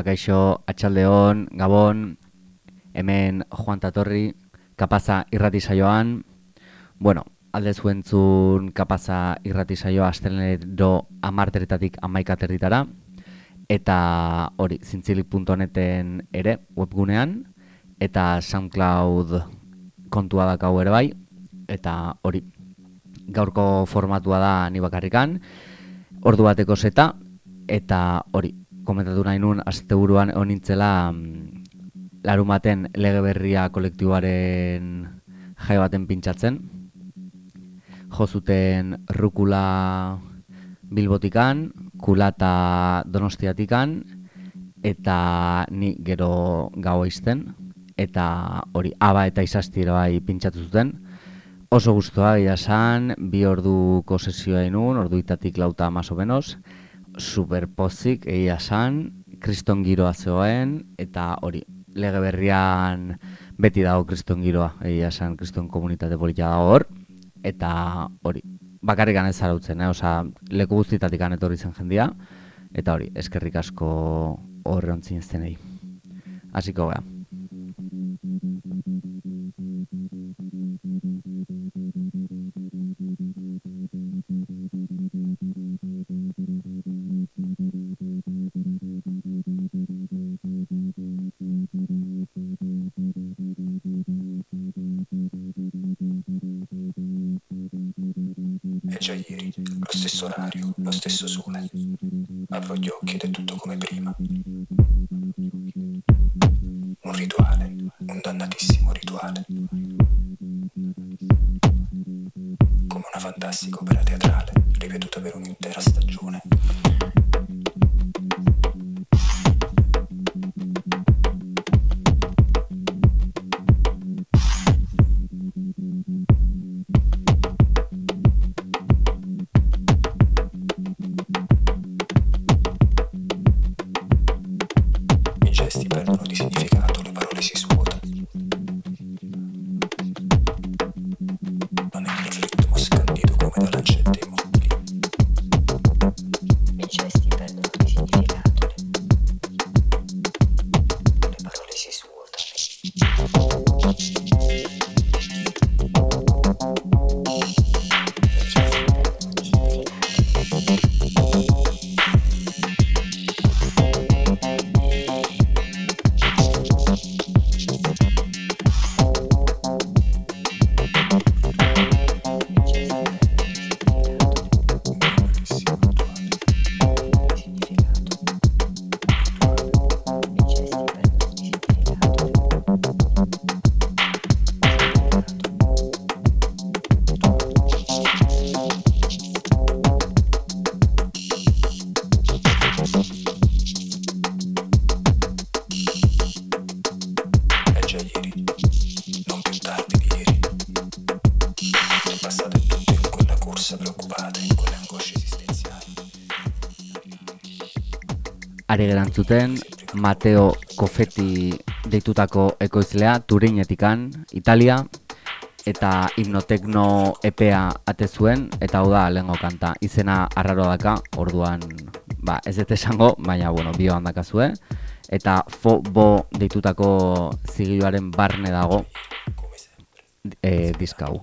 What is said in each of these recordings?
Apa, kaixo, atxaldeon, gabon, hemen Juan Tatorri, kapaza irrati saioan. Bueno, alde zuentzun kapaza irrati saioa astelenero amarteretatik amaikaterritara. Eta hori, zintzilik.neten ere webgunean. Eta SoundCloud kontua dakau ere bai. Eta hori, gaurko formatua da ni bakarrikan. Ordu bateko zeta. Eta hori, komentatu nahi nun, azte buruan honintzela mm, larumaten lege berria kolektiboaren jai baten pintsatzen. Jo zuten rukula bilbotikan, kulata donostiatikan, eta ni gero gau izten, eta hori aba eta izastira bai pintsatu zuten. Oso guztua gira san, bi orduko sesioa inun, orduitatik lauta maso benos, super pozik egia san, kriston giroa zegoen, eta hori, lege berrian beti dago kriston giroa, egia san, kriston komunitate politia dago hor, eta hori, bakarrik ez zarautzen, eh? Osa, leku guztitatik etorri zen jendia, eta hori, eskerrik asko horre ontzin ez denei. Hasiko gara. Ari gerantzuten Mateo Kofeti deitutako ekoizlea Turinetikan, Italia eta hipnotekno epea ate zuen eta hau da lehengo kanta. Izena arraro daka orduan ba, ez dut esango, baina bueno, bio handakazue eta fo bo deitutako zigiluaren barne dago e, diskau.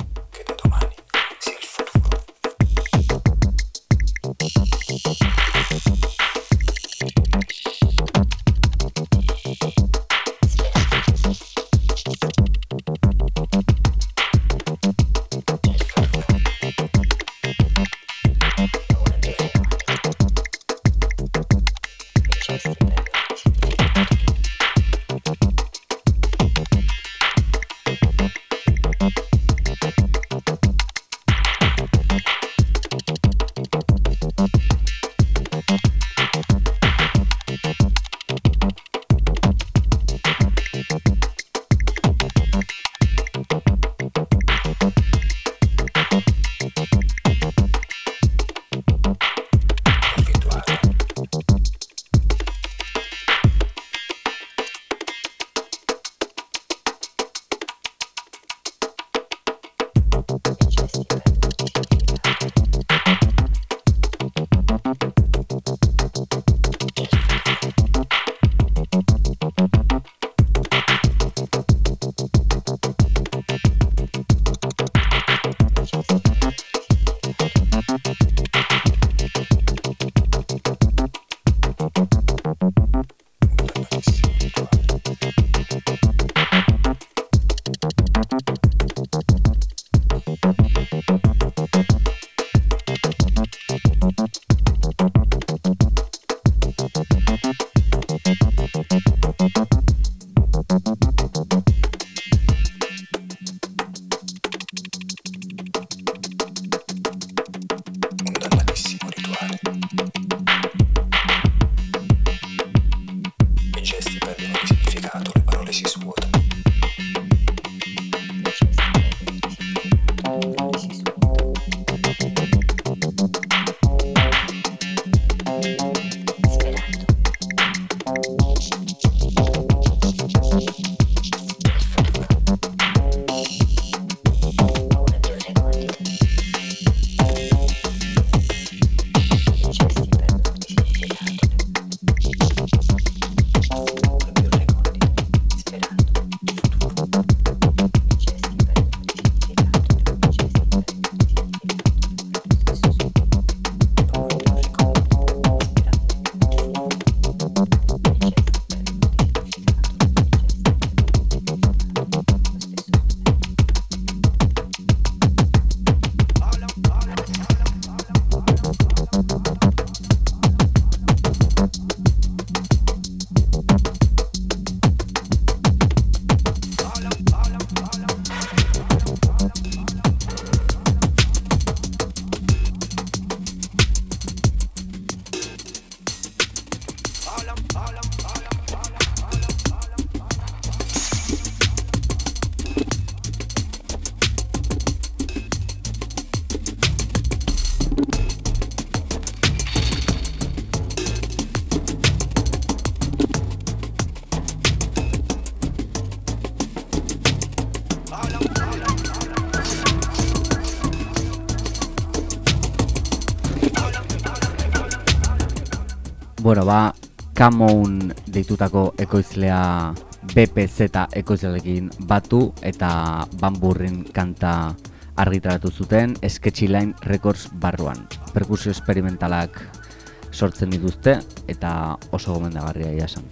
Kamoun deitutako ekoizlea BPZ ekoizlearekin batu eta Bamburrin kanta argitaratu zuten Sketchy Line Records barruan. Perkusio esperimentalak sortzen dituzte eta oso gomendagarria ia esan.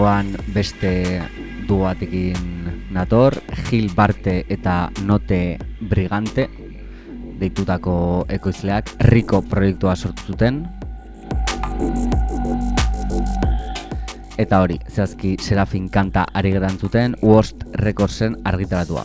Oraingoan beste du batekin nator, Gil Barte eta Note Brigante deitutako ekoizleak Rico proiektua sortu zuten. Eta hori, zehazki Serafin kanta ari gerantzuten Worst Recordsen argitaratua.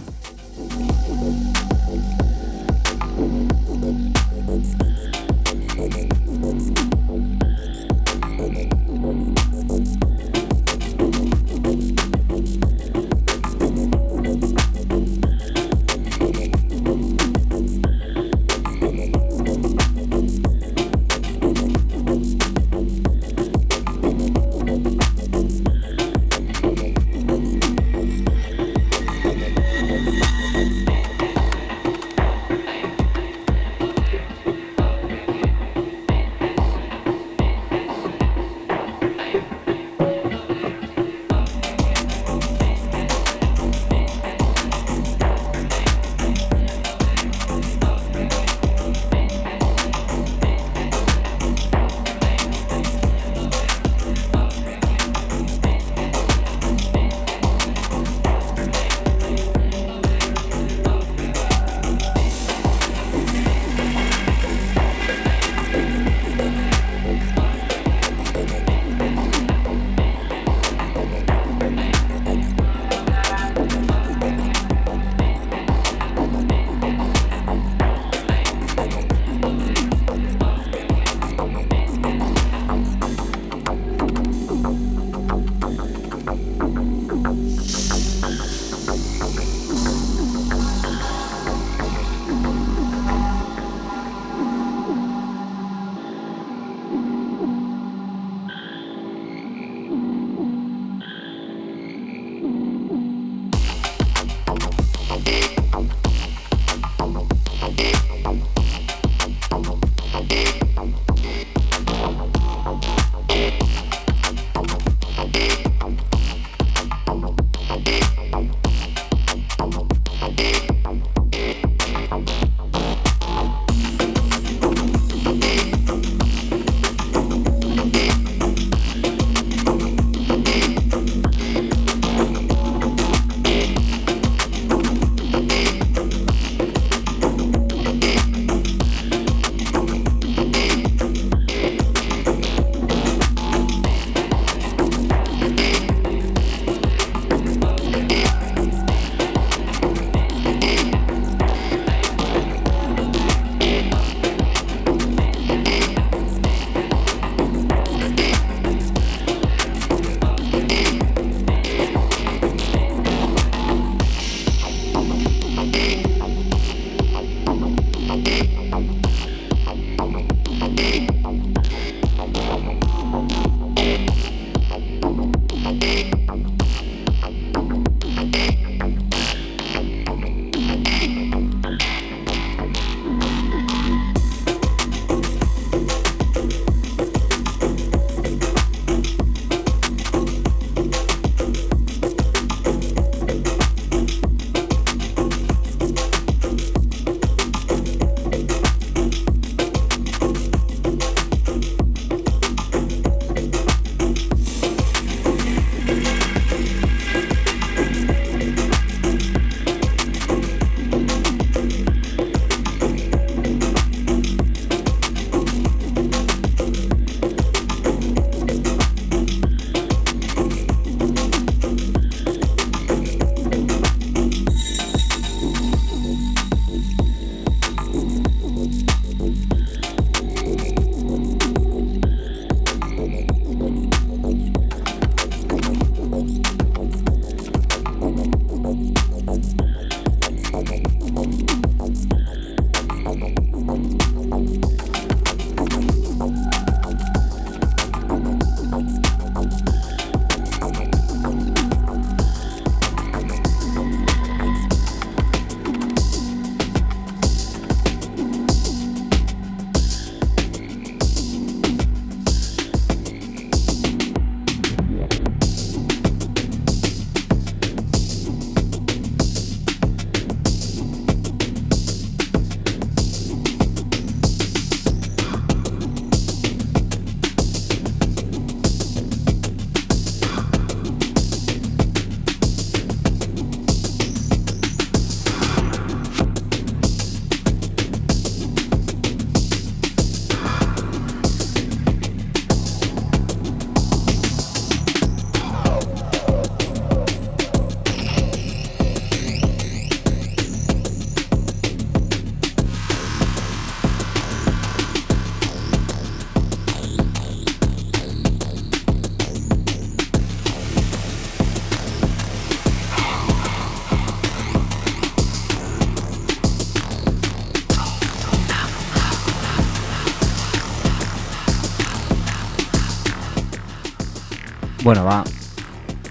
Bueno, ba,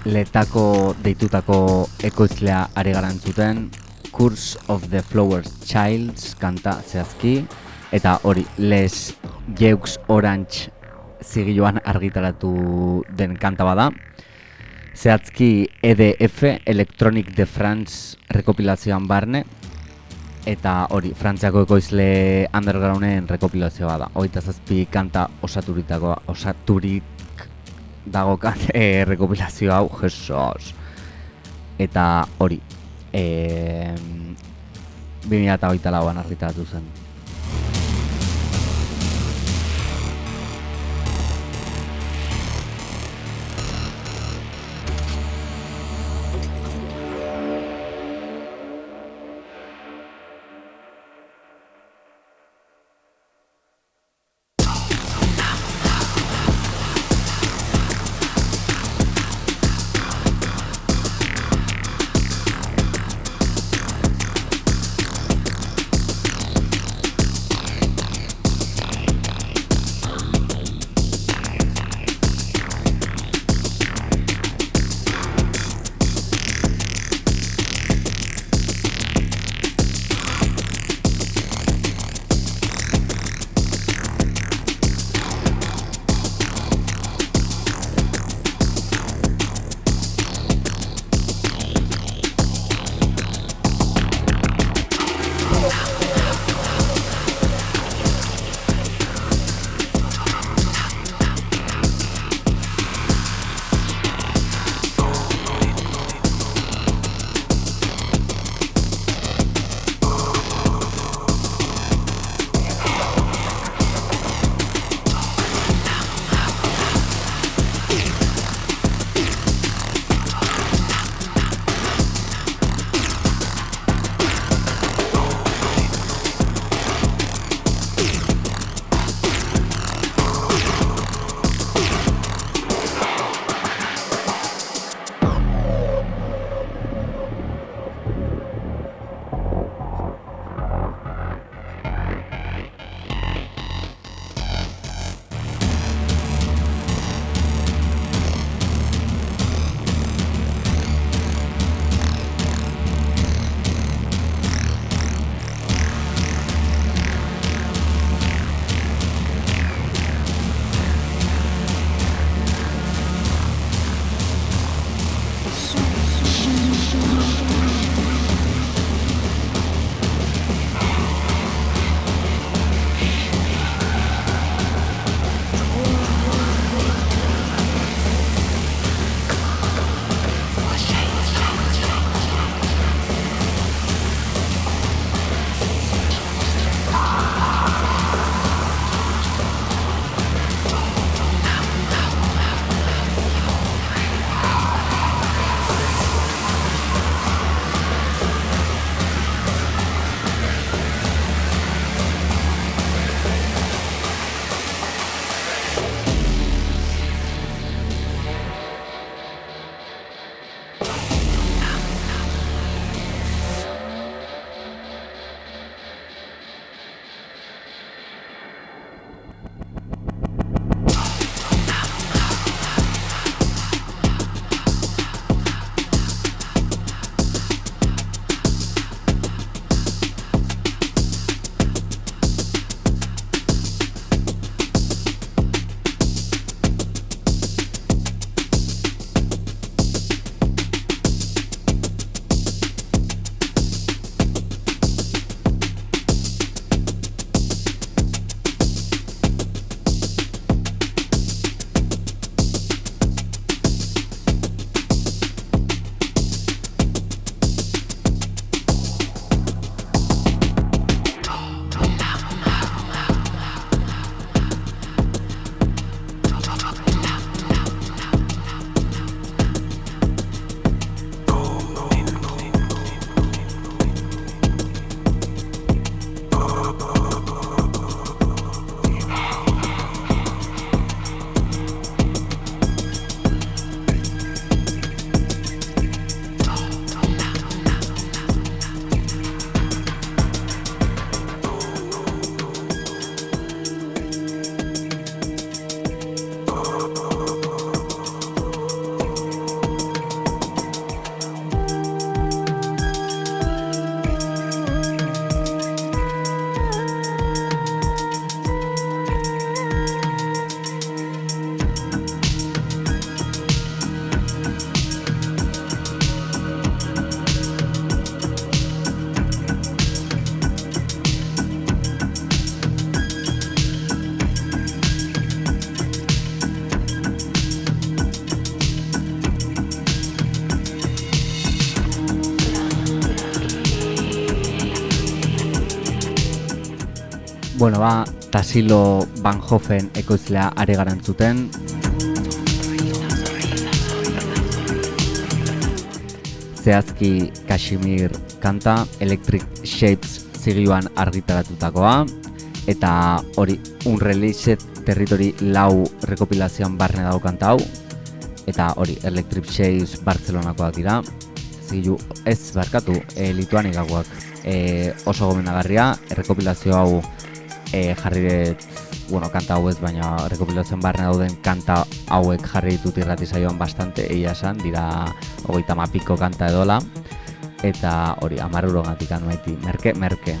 letako deitutako ekoizlea ari garantzuten, Curse of the Flowers Childs kanta zehazki, eta hori, Les Jeux Orange zigiluan argitaratu den kanta bada. Zehazki EDF, Electronic de France rekopilazioan barne, eta hori, Frantziako ekoizle undergrounden rekopilazioa da. Hoita zazpi kanta osaturitako, osaturik dagokan e, rekopilazio hau, Jesus. Eta hori, e, 2008 lauan argitaratu zen. Bueno, ba, Tasilo Van Hoffen ekoizlea are garantzuten. Zehazki Kashmir kanta, Electric Shapes zigioan argitaratutakoa. Eta hori, Unreleased Territory lau rekopilazioan barne dago kanta hau. Eta hori, Electric Shapes Barcelonakoak dira. Zigilu ez barkatu, e, lituanikakoak e, oso gomendagarria, errekopilazio hau e, jarri dut, bueno, kanta hau baina rekopilazioan barne dauden kanta hauek jarri ditut irrati saioan bastante, egia esan, dira hogeita mapiko kanta edola, eta hori, amarruro gatik anueti, merke, merke.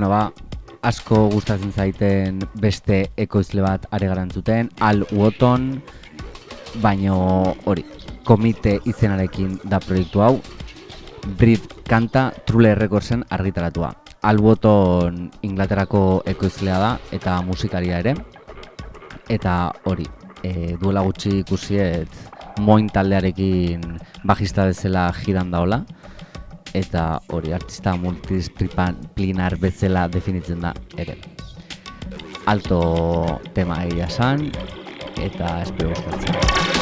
Bueno, ba, asko gustatzen zaiten beste ekoizle bat are garantzuten, Al Woton, baino hori, komite izenarekin da proiektu hau, Brit kanta Trule Recordsen argitaratua. Al Woton Inglaterrako ekoizlea da eta musikaria ere. Eta hori, e, duela gutxi ikusiet moin taldearekin bajista bezala jiran daola eta hori artista multidisciplinar bezala definitzen da ere. Alto tema egia san eta espero gustatzen.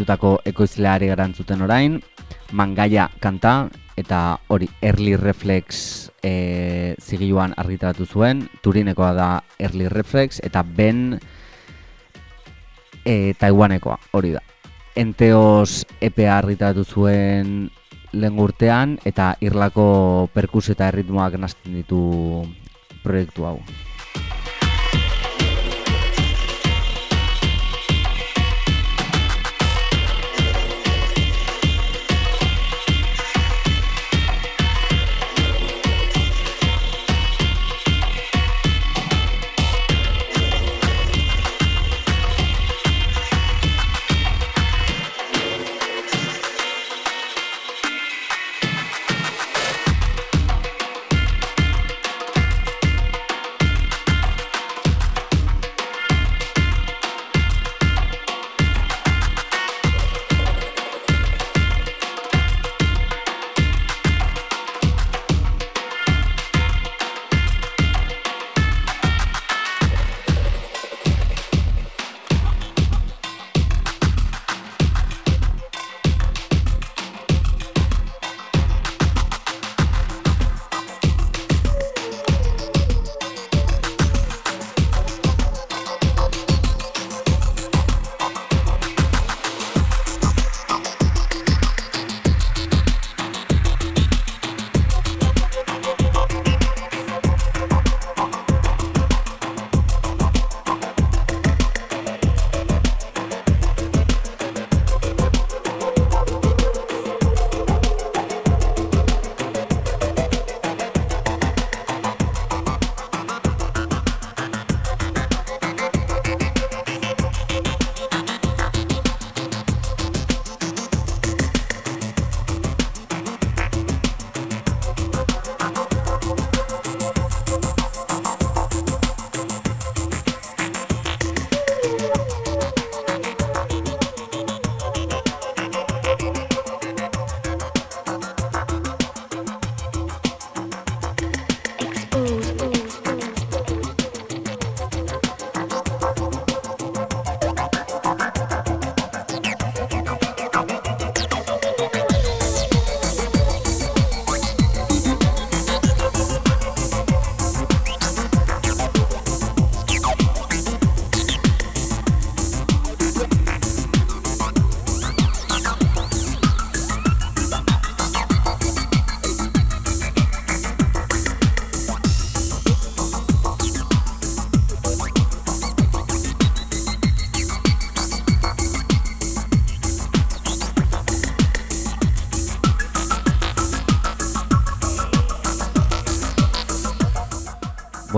Deitutako ekoizleari garantzuten orain, mangaia kanta, eta hori Early Reflex e, zigiluan argitaratu zuen, Turinekoa da Early Reflex, eta ben e, Taiwanekoa, hori da. Enteos EPA argitaratu zuen lehen urtean, eta irlako perkus eta erritmoak nazten ditu proiektu hau.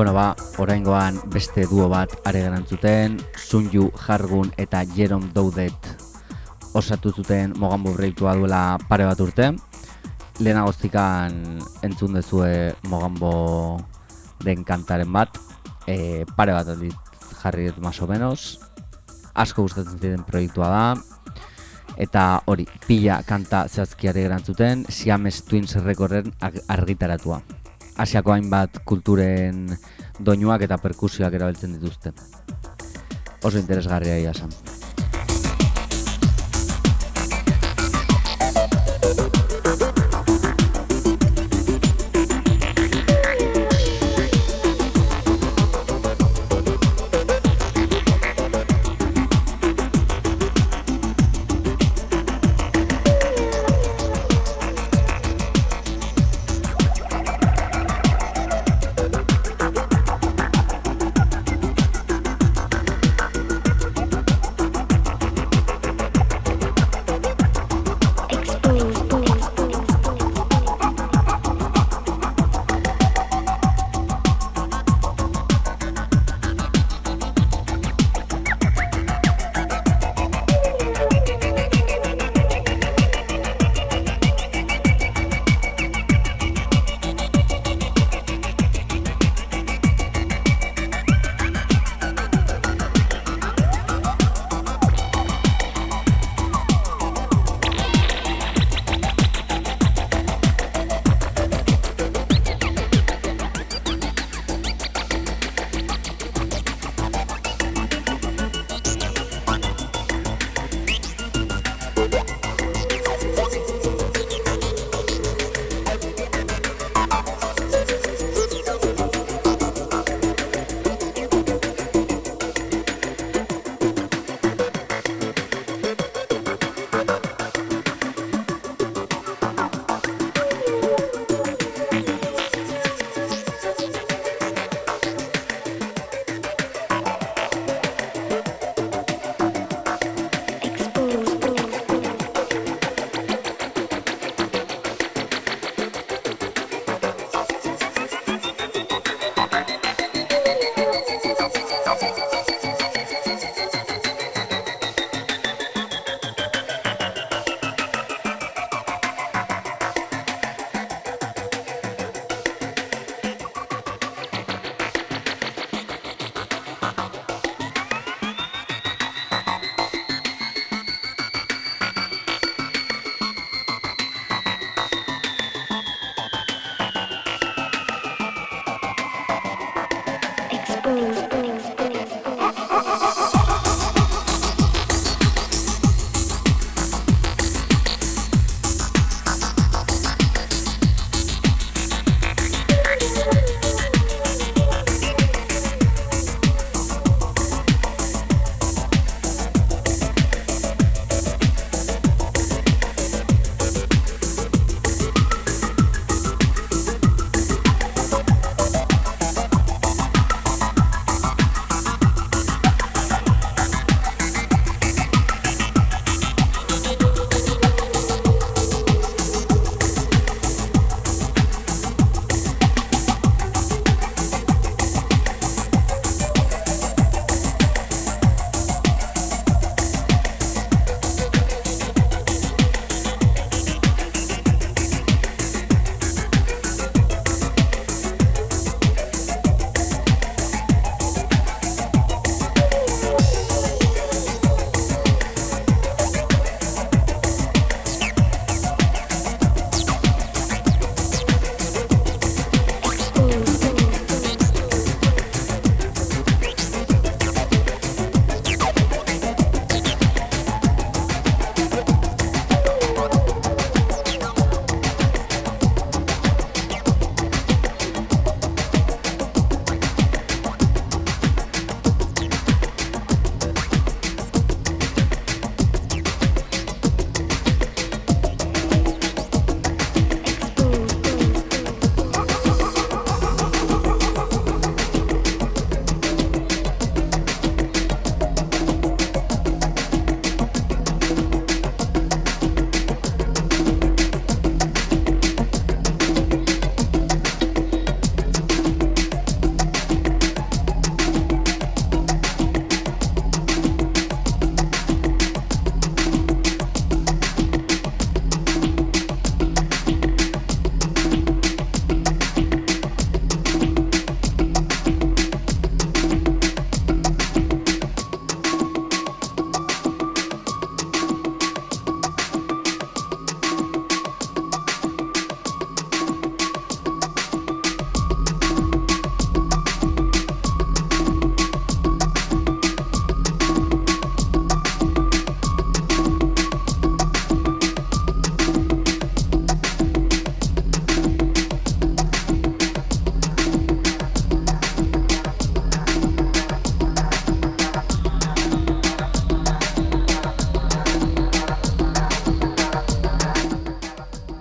Bueno, ba, oraingoan beste duo bat are garantzuten, Sunju Jargun eta Jerome Doudet osatu zuten Mogambo proiektua duela pare bat urte. Lehenagoztikan entzun dezue Mogambo den kantaren bat, e, pare bat aldiz jarri dut maso menos. Asko gustatzen ziren proiektua da, eta hori, pila kanta zehazkiare gerantzuten, Siames Twins Recorden argitaratua. Asiako hainbat kulturen doinuak eta perkusioak erabiltzen dituzte. Oso interesgarria ia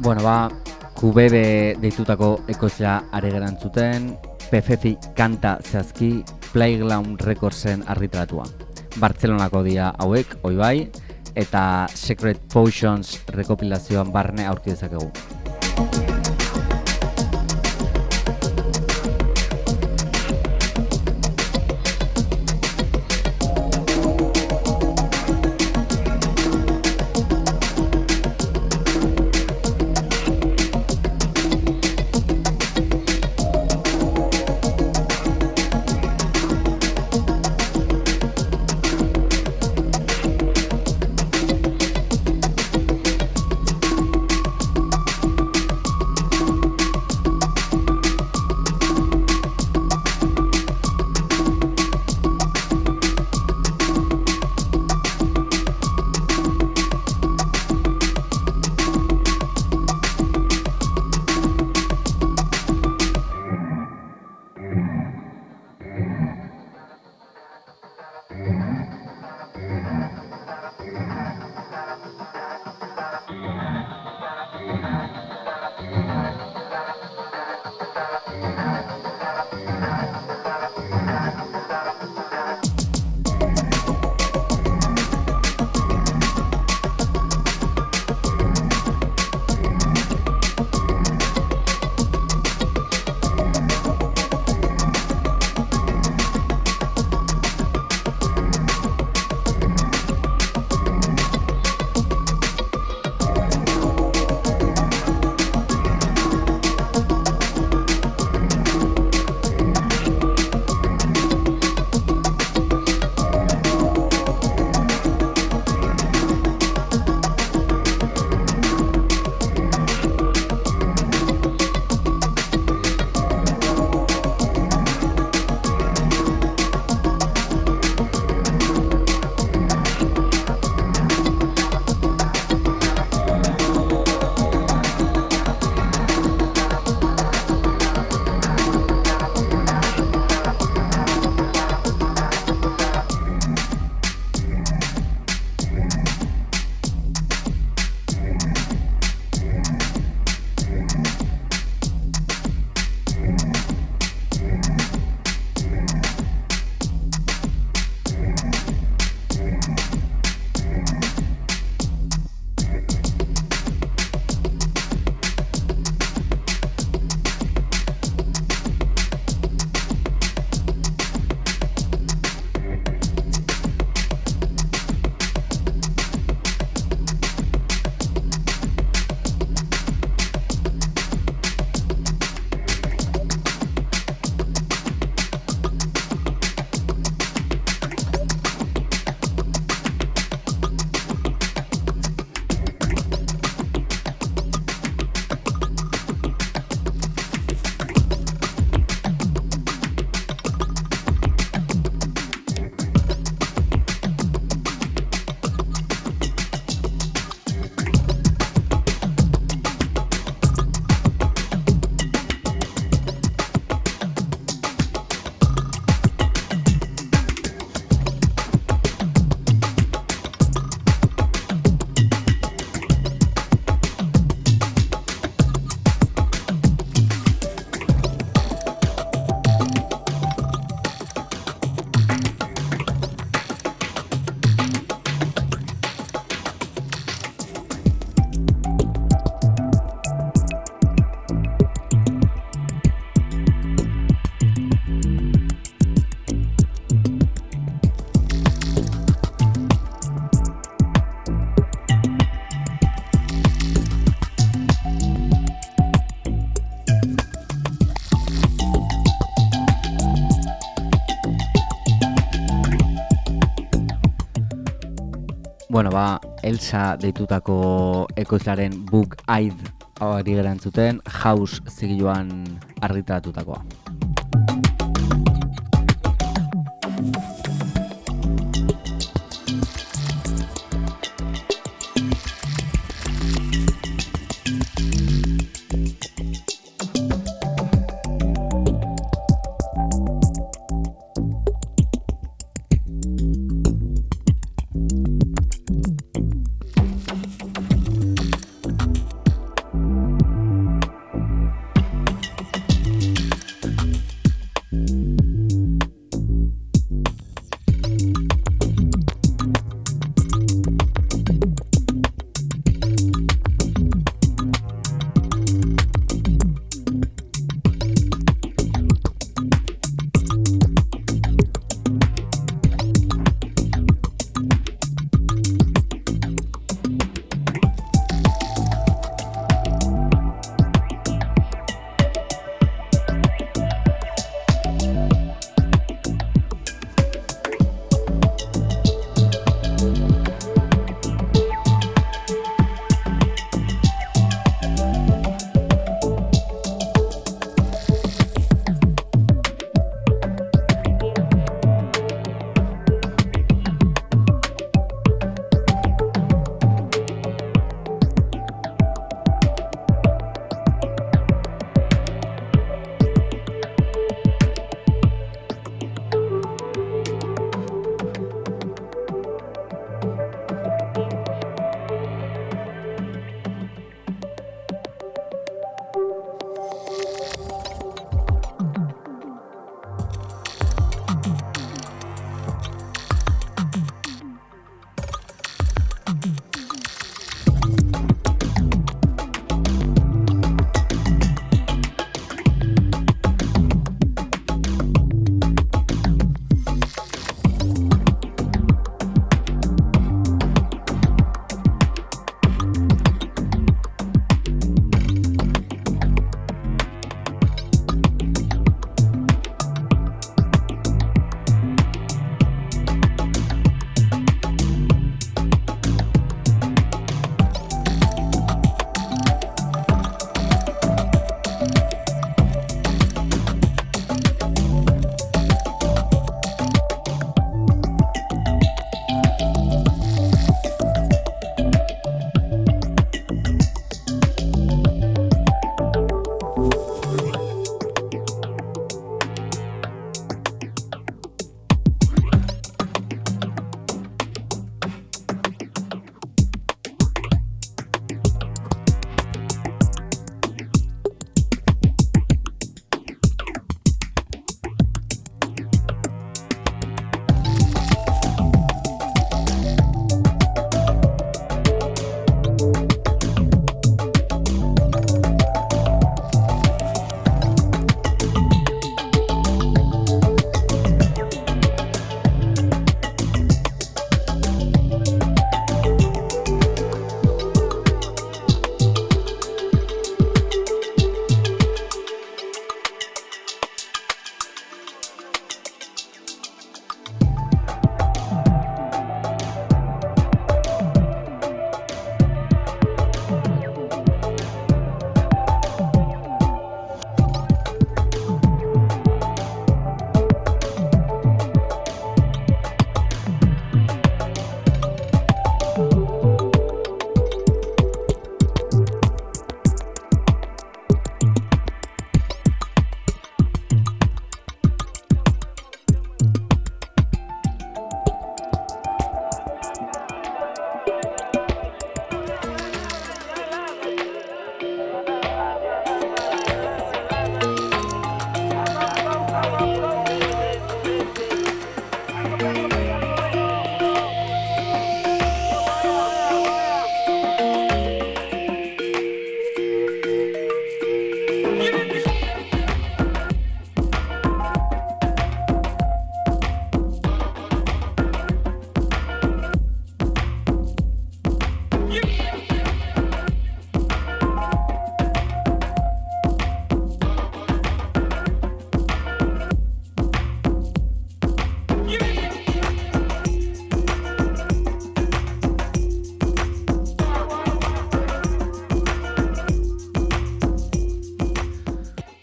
Bueno, ba, QBB deitutako ekozea are gerantzuten, PFF kanta zehazki Playground Recordsen argitratua. Bartzelonako dia hauek, oi bai, eta Secret Potions rekopilazioan barne aurki dezakegu. Bueno, ba, Elsa deitutako ekoizlaren Book Aid hori gerantzuten, House zigiluan argitaratutakoa.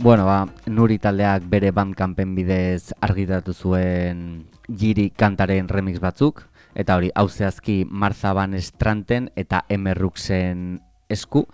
Bueno, ba, nuri taldeak bere bandkampen bidez argitaratu zuen giri kantaren remix batzuk, eta hori, hau zehazki Martha Van Estranten eta Emerruxen esku.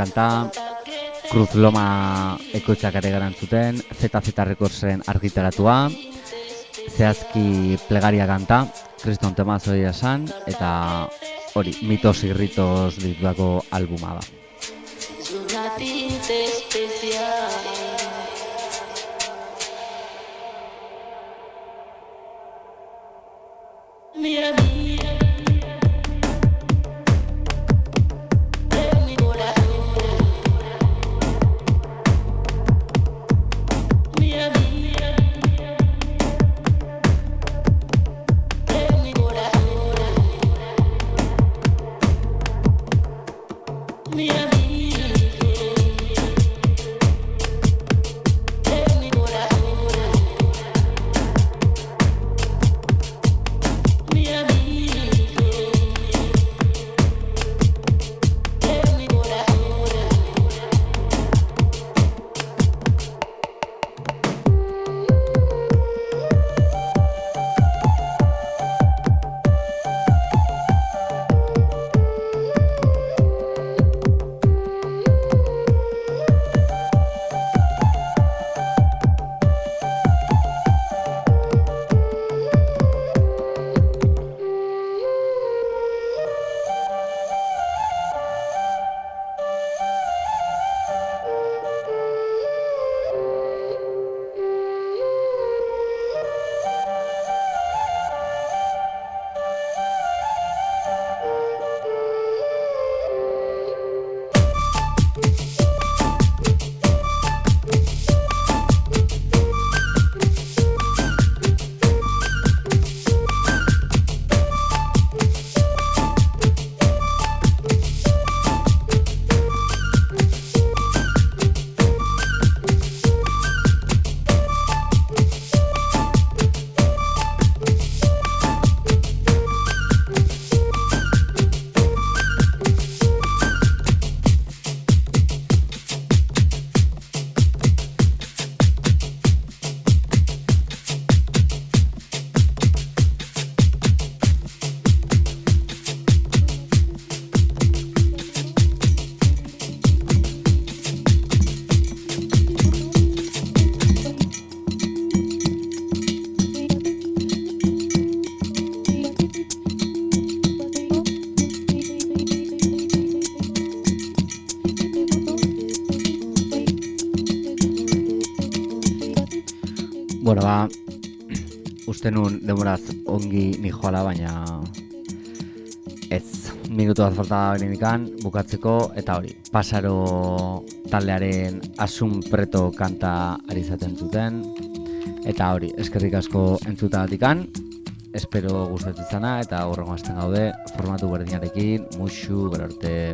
Kanta, Cruz Loma ekoitzak ere garantzuten, ZZ Recordsen argitaratua, zehazki plegaria kanta, Kriston Temazo esan, eta hori, mitos irritos dituako albuma da. Bueno, ba, uste nun demoraz ongi ni joala, baina ez, minutu bat falta benedikan, bukatzeko, eta hori, pasaro taldearen asun preto kanta ari zaten zuten, eta hori, eskerrik asko entzuta batikan, espero gustatzen izana, eta horrengo hasten gaude, formatu berdinarekin, musu, berarte.